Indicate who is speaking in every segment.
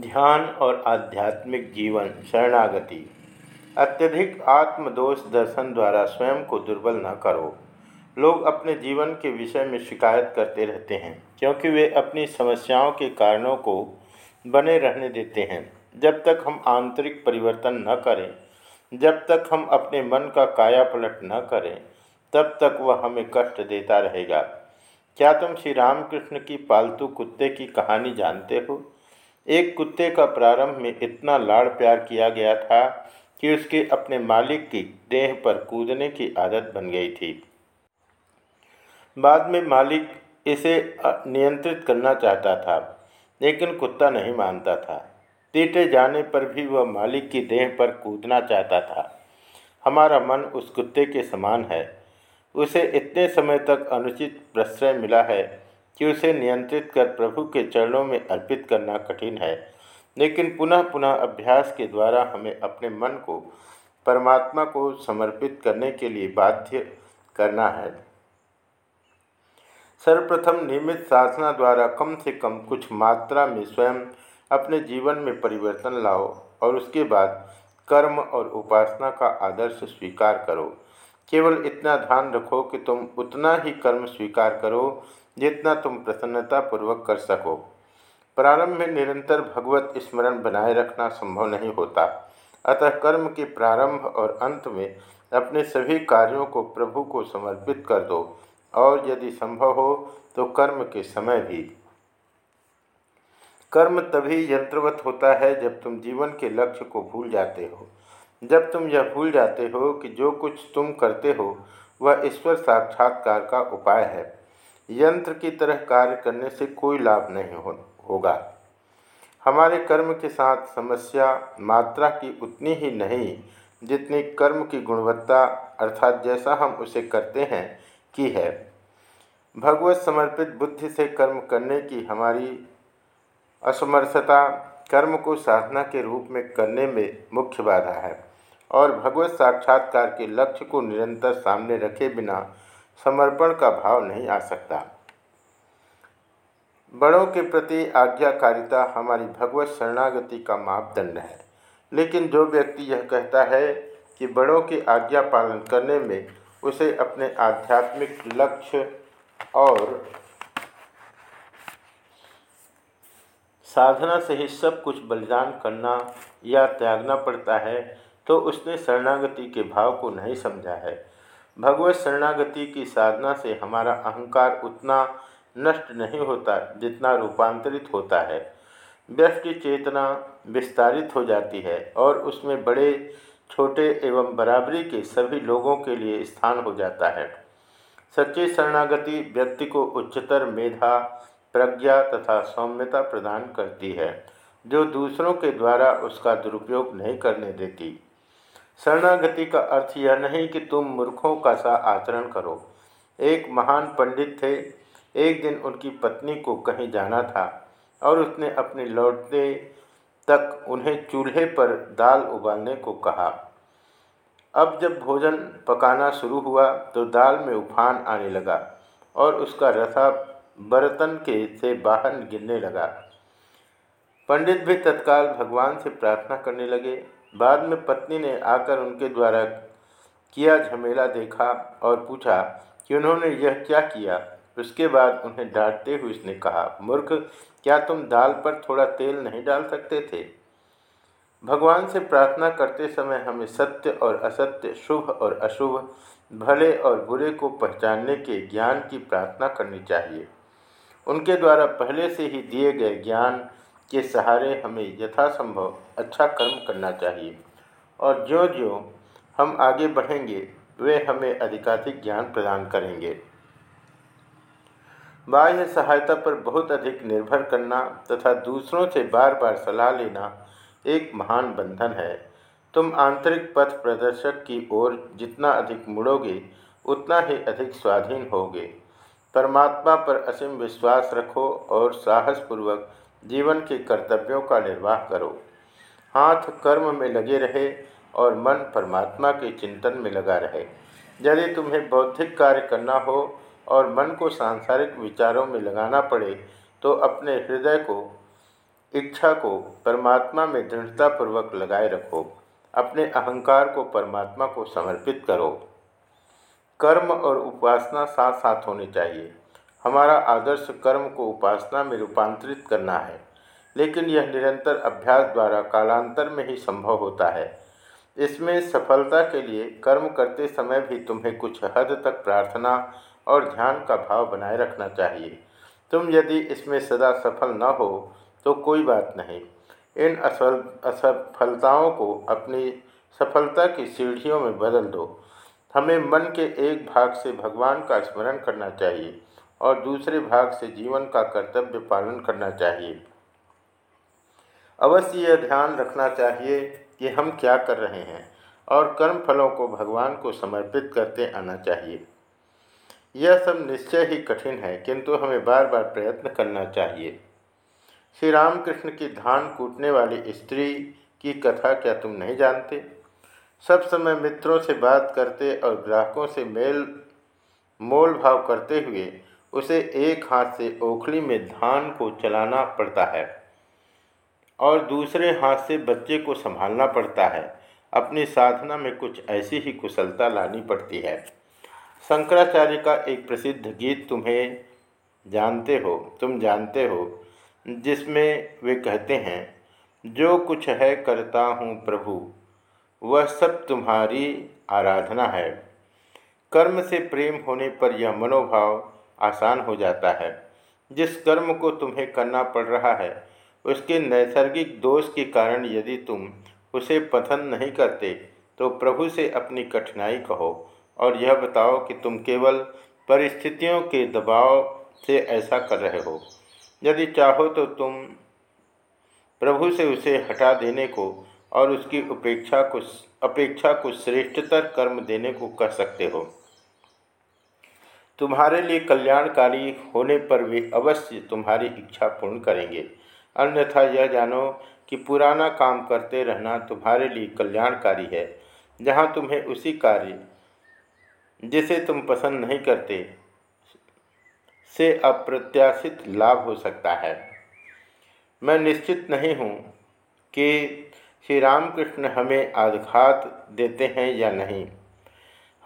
Speaker 1: ध्यान और आध्यात्मिक जीवन, शरणागति। अत्यधिक आत्मदोष दर्शन द्वारा स्वयं को दुर्बल न करो। लोग अपने जीवन के विषय में शिकायत करते रहते हैं, क्योंकि वे अपनी समस्याओं के कारणों को बने रहने देते हैं। जब तक हम आंतरिक परिवर्तन न करें, जब तक हम अपने मन का काया पलट न करें, तब तक वह हमें कष्ट देता रहेगा। क्या तुम श्री रामकृष्ण की पालतू कुत्ते की कहानी जानते हो? एक कुत्ते का प्रारंभ में इतना लाड़ प्यार किया गया था कि उसके अपने मालिक की देह पर कूदने की आदत बन गई थी। बाद में मालिक इसे नियंत्रित करना चाहता था, लेकिन कुत्ता नहीं मानता था। तीटे जाने पर भी वह मालिक की देह पर कूदना चाहता था। हमारा मन उस कुत्ते के समान है। उसे इतने समय तक अनुचित प्रश्रय मिला है कि उसे नियंत्रित कर प्रभु के चरणों में अर्पित करना कठिन है। लेकिन पुनः पुनः अभ्यास के द्वारा हमें अपने मन को, परमात्मा को समर्पित करने के लिए बाध्य करना है। सर्वप्रथम नियमित साधना द्वारा कम से कम कुछ मात्रा में स्वयं अपने जीवन में परिवर्तन लाओ और उसके बाद कर्म और उपासना का आदर्श स्वीकार करो। केवल इतना ध्यान रखो कि तुम उतना ही कर्म स्वीकार करो जितना तुम प्रसन्नतापूर्वक कर सको। प्रारंभ में निरंतर भगवत स्मरण बनाए रखना संभव नहीं होता। अतः कर्म के प्रारंभ और अंत में अपने सभी कार्यों को प्रभु को समर्पित कर दो, और यदि संभव हो तो कर्म के समय भी। कर्म तभी यंत्रवत होता है जब तुम जीवन के लक्ष्य को भूल जाते हो। जब तुम यह भूल जाते हो कि जो कुछ तुम करते हो, वह ईश्वर साक्षात्कार का उपाय है। यंत्र की तरह कार्य करने से कोई लाभ नहीं हो, होगा। हमारे कर्म के साथ समस्या मात्रा की उतनी ही नहीं जितनी कर्म की गुणवत्ता अर्थात जैसा हम उसे करते हैं की है। भगवत समर्पित बुद्धि से कर्म करने की हमारी असमर्थता कर्म को साधना के रूप में करने में मुख्य बाधा है और भगवत साक्षात्कार के लक्ष्य को निरंतर सामने रखे बिना समर्पण का भाव नहीं आ सकता। बड़ों के प्रति आज्ञाकारिता हमारी भगवत शरणागति का मापदंड है। लेकिन जो व्यक्ति यह कहता है कि बड़ों की आज्ञा पालन करने में उसे अपने आध्यात्मिक लक्ष्य और साधना से ही सब कुछ बलिदान करना या त्यागना पड़ता है तो उसने शरणागति के भाव को नहीं समझा है। भगवत शरणागति की साधना से हमारा अहंकार उतना नष्ट नहीं होता जितना रूपांतरित होता है। व्यष्टि चेतना विस्तारित हो जाती है और उसमें बड़े, छोटे एवं बराबरी के सभी लोगों के लिए स्थान हो जाता है। सच्ची शरणागति व्यक्ति को उच्चतर मेधा, प्रज्ञा तथा सौम्यता प्रदान करती है, जो दूसरों के द्वारा उसका दुरुपयोग नहीं करने देती। शरणागति का अर्थ यह नहीं कि तुम मूर्खों का सा आचरण करो। एक महान पंडित थे। एक दिन उनकी पत्नी को कहीं जाना था और उसने अपने लौटने तक उन्हें चूल्हे पर दाल उबालने को कहा। अब जब भोजन पकाना शुरू हुआ तो दाल में उफान आने लगा और उसका रसा बर्तन के से बाहर गिरने लगा। पंडित भी तत्काल भगवान से प्रार्थना करने लगे। बाद में पत्नी ने आकर उनके द्वारा किया झमेला देखा और पूछा कि उन्होंने यह क्या किया? उसके बाद उन्हें डांटते हुए उसने कहा, मूर्ख, क्या तुम दाल पर थोड़ा तेल नहीं डाल सकते थे? भगवान से प्रार्थना करते समय हमें सत्य और असत्य, शुभ और अशुभ, भले और बुरे को पहचानने के ज्ञान की प्रार्थना करनी चाहिए। उनके द्वारा पहले से ही दिए गए ज्ञान के सहारे हमें यथासंभव अच्छा कर्म करना चाहिए। और ज्यों ज्यों हम आगे बढ़ेंगे, वे हमें अधिकाधिक ज्ञान प्रदान करेंगे। बाह्य सहायता पर बहुत अधिक निर्भर करना तथा दूसरों से बार बार सलाह लेना एक महान बंधन है। तुम आंतरिक पथ प्रदर्शक की ओर जितना अधिक मुड़ोगे, उतना ही अधिक स्वाधीन होगे। परमात्मा पर असीम विश्वास रखो और साहसपूर्वक जीवन के कर्तव्यों का निर्वाह करो। हाथ कर्म में लगे रहे और मन परमात्मा के चिंतन में लगा रहे। यदि तुम्हें बौद्धिक कार्य करना हो और मन को सांसारिक विचारों में लगाना पड़े तो अपने हृदय को, इच्छा को परमात्मा में दृढ़तापूर्वक लगाए रखो। अपने अहंकार को परमात्मा को समर्पित करो। कर्म और उपासना साथ साथ होनी चाहिए। हमारा आदर्श कर्म को उपासना में रूपांतरित करना है। लेकिन यह निरंतर अभ्यास द्वारा कालांतर में ही संभव होता है। इसमें सफलता के लिए कर्म करते समय भी तुम्हें कुछ हद तक प्रार्थना और ध्यान का भाव बनाए रखना चाहिए। तुम यदि इसमें सदा सफल न हो तो कोई बात नहीं। इन असफल, असफलताओं को अपनी सफलता की सीढ़ियों में बदल दो। हमें मन के एक भाग से भगवान का स्मरण करना चाहिए। और दूसरे भाग से जीवन का कर्तव्य पालन करना चाहिए। अवश्य यह ध्यान रखना चाहिए कि हम क्या कर रहे हैं और कर्म फलों को भगवान को समर्पित करते आना चाहिए। यह सब निश्चय ही कठिन है, किंतु हमें बार बार प्रयत्न करना चाहिए। श्री रामकृष्ण की धान कूटने वाली स्त्री की कथा क्या तुम नहीं जानते? सब समय मित्रों से बात करते और ग्राहकों से मेल मोल भाव करते हुए उसे एक हाथ से ओखली में धान को चलाना पड़ता है और दूसरे हाथ से बच्चे को संभालना पड़ता है। अपनी साधना में कुछ ऐसी ही कुशलता लानी पड़ती है। शंकराचार्य का एक प्रसिद्ध गीत तुम्हें जानते हो, तुम जानते हो, जिसमें वे कहते हैं, जो कुछ है करता हूँ प्रभु, वह सब तुम्हारी आराधना है। कर्म से प्रेम होने पर यह मनोभाव आसान हो जाता है। जिस कर्म को तुम्हें करना पड़ रहा है, उसके नैसर्गिक दोष के कारण यदि तुम उसे पसंद नहीं करते तो प्रभु से अपनी कठिनाई कहो और यह बताओ कि तुम केवल परिस्थितियों के दबाव से ऐसा कर रहे हो। यदि चाहो तो तुम प्रभु से उसे हटा देने को और उसकी उपेक्षा को, अपेक्षा को श्रेष्ठतर कर्म देने को कह सकते हो। तुम्हारे लिए कल्याणकारी होने पर वे अवश्य तुम्हारी इच्छा पूर्ण करेंगे। अन्यथा यह जानो कि पुराना काम करते रहना तुम्हारे लिए कल्याणकारी है। जहाँ तुम्हें उसी कार्य जिसे तुम पसंद नहीं करते, से अप्रत्याशित लाभ हो सकता है। मैं निश्चित नहीं हूँ कि श्री रामकृष्ण हमें आघात देते हैं या नहीं।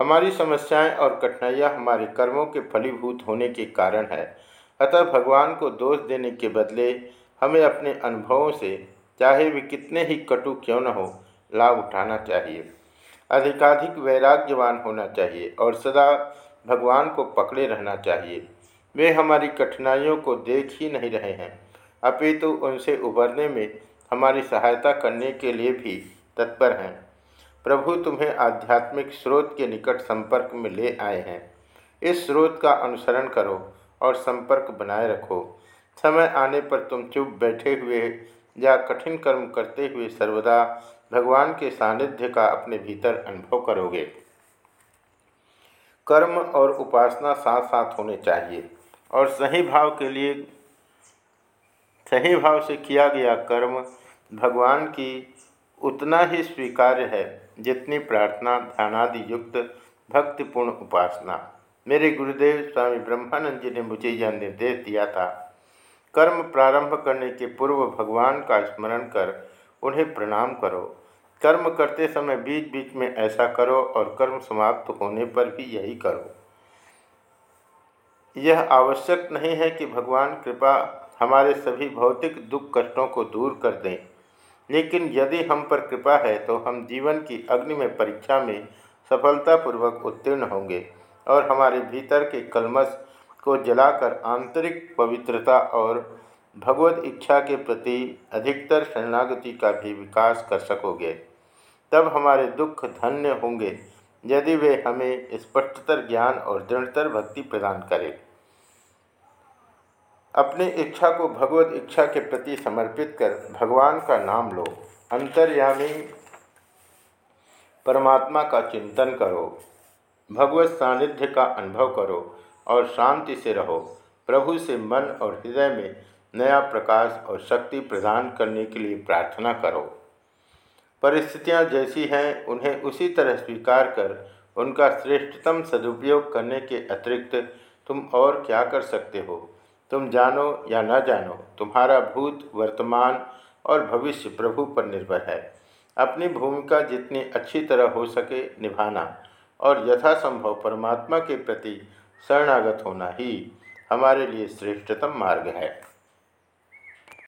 Speaker 1: हमारी समस्याएँ और कठिनाइयाँ हमारे कर्मों के फलीभूत होने के कारण है। अतः भगवान को दोष देने के बदले हमें अपने अनुभवों से चाहे वे कितने ही कटु क्यों न हो, लाभ उठाना चाहिए। अधिकाधिक वैराग्यवान होना चाहिए और सदा भगवान को पकड़े रहना चाहिए। वे हमारी कठिनाइयों को देख ही नहीं रहे हैं। अपितु तो उनसे उबरने में हमारी सहायता करने के लिए भी तत्पर हैं। प्रभु तुम्हें आध्यात्मिक स्रोत के निकट संपर्क में ले आए हैं। इस स्रोत का अनुसरण करो और संपर्क बनाए रखो। समय आने पर तुम चुप बैठे हुए या कठिन कर्म करते हुए सर्वदा भगवान के सानिध्य का अपने भीतर अनुभव करोगे। कर्म और उपासना साथ साथ होने चाहिए और सही भाव के लिए, सही भाव से किया गया कर्म भगवान की उतना ही स्वीकार्य है। जितनी प्रार्थना ध्यानादि युक्त, भक्तिपूर्ण उपासना। मेरे गुरुदेव स्वामी ब्रह्मानंद जी ने मुझे यह निर्देश दिया था। कर्म प्रारंभ करने के पूर्व भगवान का स्मरण कर उन्हें प्रणाम करो। कर्म करते समय बीच बीच में ऐसा करो और कर्म समाप्त होने पर भी यही करो। यह आवश्यक नहीं है कि भगवान कृपा हमारे सभी भौतिक दुख कष्टों को दूर कर दें। लेकिन यदि हम पर कृपा है तो हम जीवन की अग्नि में परीक्षा में सफलतापूर्वक उत्तीर्ण होंगे और हमारे भीतर के कलमश को जलाकर आंतरिक पवित्रता और भगवत इच्छा के प्रति अधिकतर शरणागति का भी विकास कर सकोगे। तब हमारे दुख धन्य होंगे, यदि वे हमें स्पष्टतर ज्ञान और दृढ़तर भक्ति प्रदान करें। अपनी इच्छा को भगवत इच्छा के प्रति समर्पित कर भगवान का नाम लो। अंतर्यामी परमात्मा का चिंतन करो। भगवत सानिध्य का अनुभव करो और शांति से रहो। प्रभु से मन और हृदय में नया प्रकाश और शक्ति प्रदान करने के लिए प्रार्थना करो। परिस्थितियाँ जैसी हैं, उन्हें उसी तरह स्वीकार कर उनका श्रेष्ठतम सदुपयोग करने के अतिरिक्त तुम और क्या कर सकते हो? तुम जानो या न जानो, तुम्हारा भूत, वर्तमान और भविष्य प्रभु पर निर्भर है। अपनी भूमिका जितनी अच्छी तरह हो सके निभाना और यथासंभव परमात्मा के प्रति शरणागत होना ही हमारे लिए श्रेष्ठतम मार्ग है।